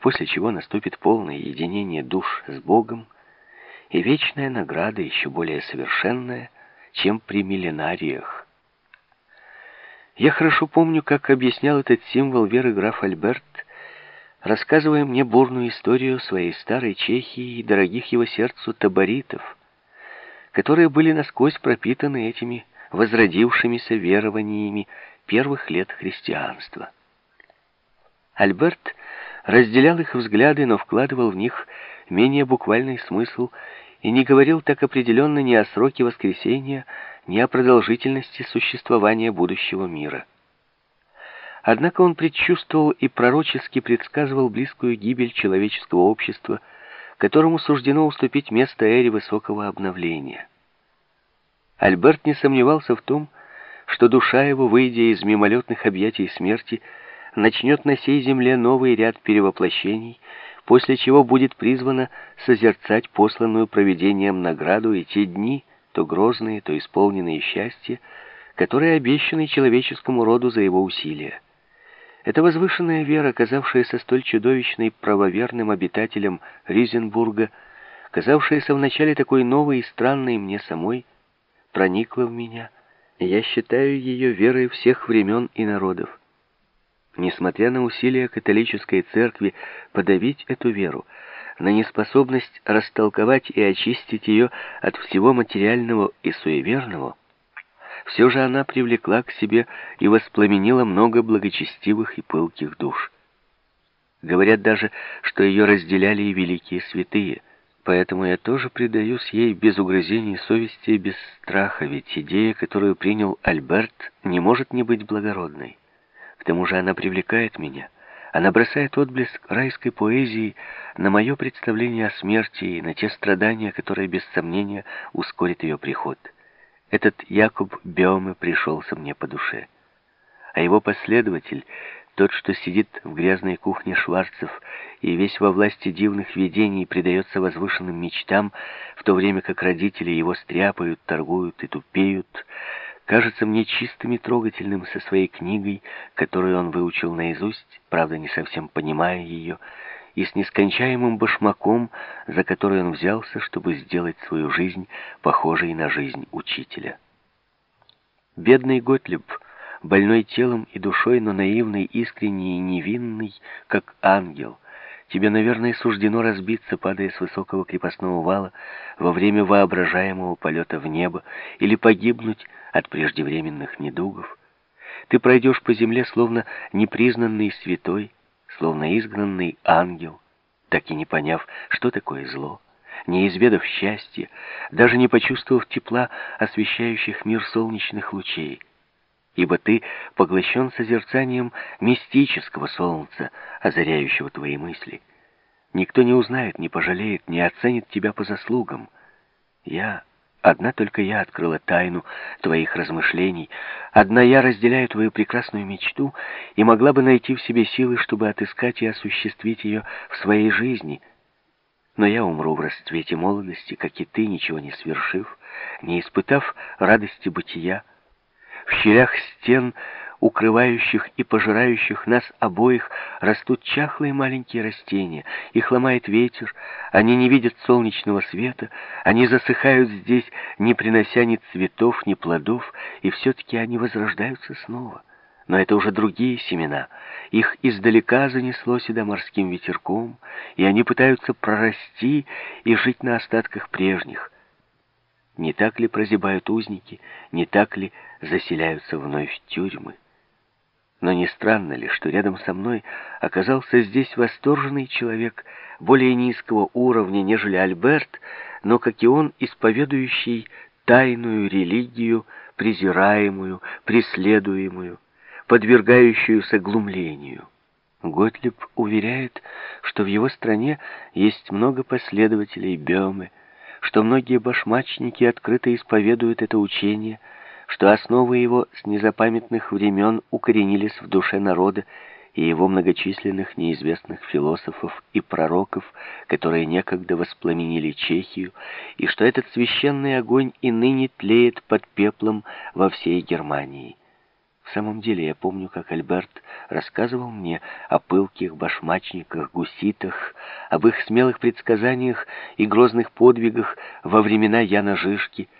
после чего наступит полное единение душ с Богом и вечная награда еще более совершенная, чем при миллинариях. Я хорошо помню, как объяснял этот символ веры граф Альберт, рассказывая мне бурную историю своей старой Чехии и дорогих его сердцу таборитов, которые были насквозь пропитаны этими возродившимися верованиями первых лет христианства. Альберт разделял их взгляды, но вкладывал в них менее буквальный смысл и не говорил так определенно ни о сроке воскресения, ни о продолжительности существования будущего мира. Однако он предчувствовал и пророчески предсказывал близкую гибель человеческого общества, которому суждено уступить место эре высокого обновления. Альберт не сомневался в том, что душа его, выйдя из мимолетных объятий смерти, начнет на сей земле новый ряд перевоплощений, после чего будет призвана созерцать посланную провидением награду и те дни, то грозные, то исполненные счастья, которые обещаны человеческому роду за его усилия. Эта возвышенная вера, казавшаяся столь чудовищной правоверным обитателем Ризенбурга, казавшаяся вначале такой новой и странной мне самой, проникла в меня, и я считаю ее верой всех времен и народов. Несмотря на усилия католической церкви подавить эту веру, на неспособность растолковать и очистить ее от всего материального и суеверного, все же она привлекла к себе и воспламенила много благочестивых и пылких душ. Говорят даже, что ее разделяли и великие святые – Поэтому я тоже предаюсь ей без угрызений совести и без страха, ведь идея, которую принял Альберт, не может не быть благородной. К тому же она привлекает меня. Она бросает отблеск райской поэзии на мое представление о смерти и на те страдания, которые, без сомнения, ускорят ее приход. Этот Якуб Беоме пришелся мне по душе. А его последователь тот, что сидит в грязной кухне Шварцев и весь во власти дивных видений предается возвышенным мечтам, в то время как родители его стряпают, торгуют и тупеют, кажется мне чистым и трогательным со своей книгой, которую он выучил наизусть, правда, не совсем понимая ее, и с нескончаемым башмаком, за который он взялся, чтобы сделать свою жизнь похожей на жизнь учителя. Бедный Готлиб — больной телом и душой, но наивный, искренний и невинный, как ангел. Тебе, наверное, суждено разбиться, падая с высокого крепостного вала во время воображаемого полета в небо или погибнуть от преждевременных недугов. Ты пройдешь по земле, словно непризнанный святой, словно изгнанный ангел, так и не поняв, что такое зло, не изведав счастья, даже не почувствовав тепла освещающих мир солнечных лучей ибо ты поглощен созерцанием мистического солнца, озаряющего твои мысли. Никто не узнает, не пожалеет, не оценит тебя по заслугам. Я, одна только я открыла тайну твоих размышлений, одна я разделяю твою прекрасную мечту и могла бы найти в себе силы, чтобы отыскать и осуществить ее в своей жизни. Но я умру в расцвете молодости, как и ты, ничего не свершив, не испытав радости бытия, в щелях стен, укрывающих и пожирающих нас обоих, растут чахлые маленькие растения. Их ломает ветер, они не видят солнечного света, они засыхают здесь, не принося ни цветов, ни плодов, и все-таки они возрождаются снова. Но это уже другие семена. Их издалека занесло сюда морским ветерком, и они пытаются прорасти и жить на остатках прежних. Не так ли прозябают узники, не так ли заселяются вновь тюрьмы? Но не странно ли, что рядом со мной оказался здесь восторженный человек более низкого уровня, нежели Альберт, но, как и он, исповедующий тайную религию, презираемую, преследуемую, подвергающуюся глумлению. Готлиб уверяет, что в его стране есть много последователей Беомы, что многие башмачники открыто исповедуют это учение, что основы его с незапамятных времен укоренились в душе народа и его многочисленных неизвестных философов и пророков, которые некогда воспламенили Чехию, и что этот священный огонь и ныне тлеет под пеплом во всей Германии. В самом деле, я помню, как Альберт рассказывал мне о пылких башмачниках, гуситах, об их смелых предсказаниях и грозных подвигах во времена Яна Жишки —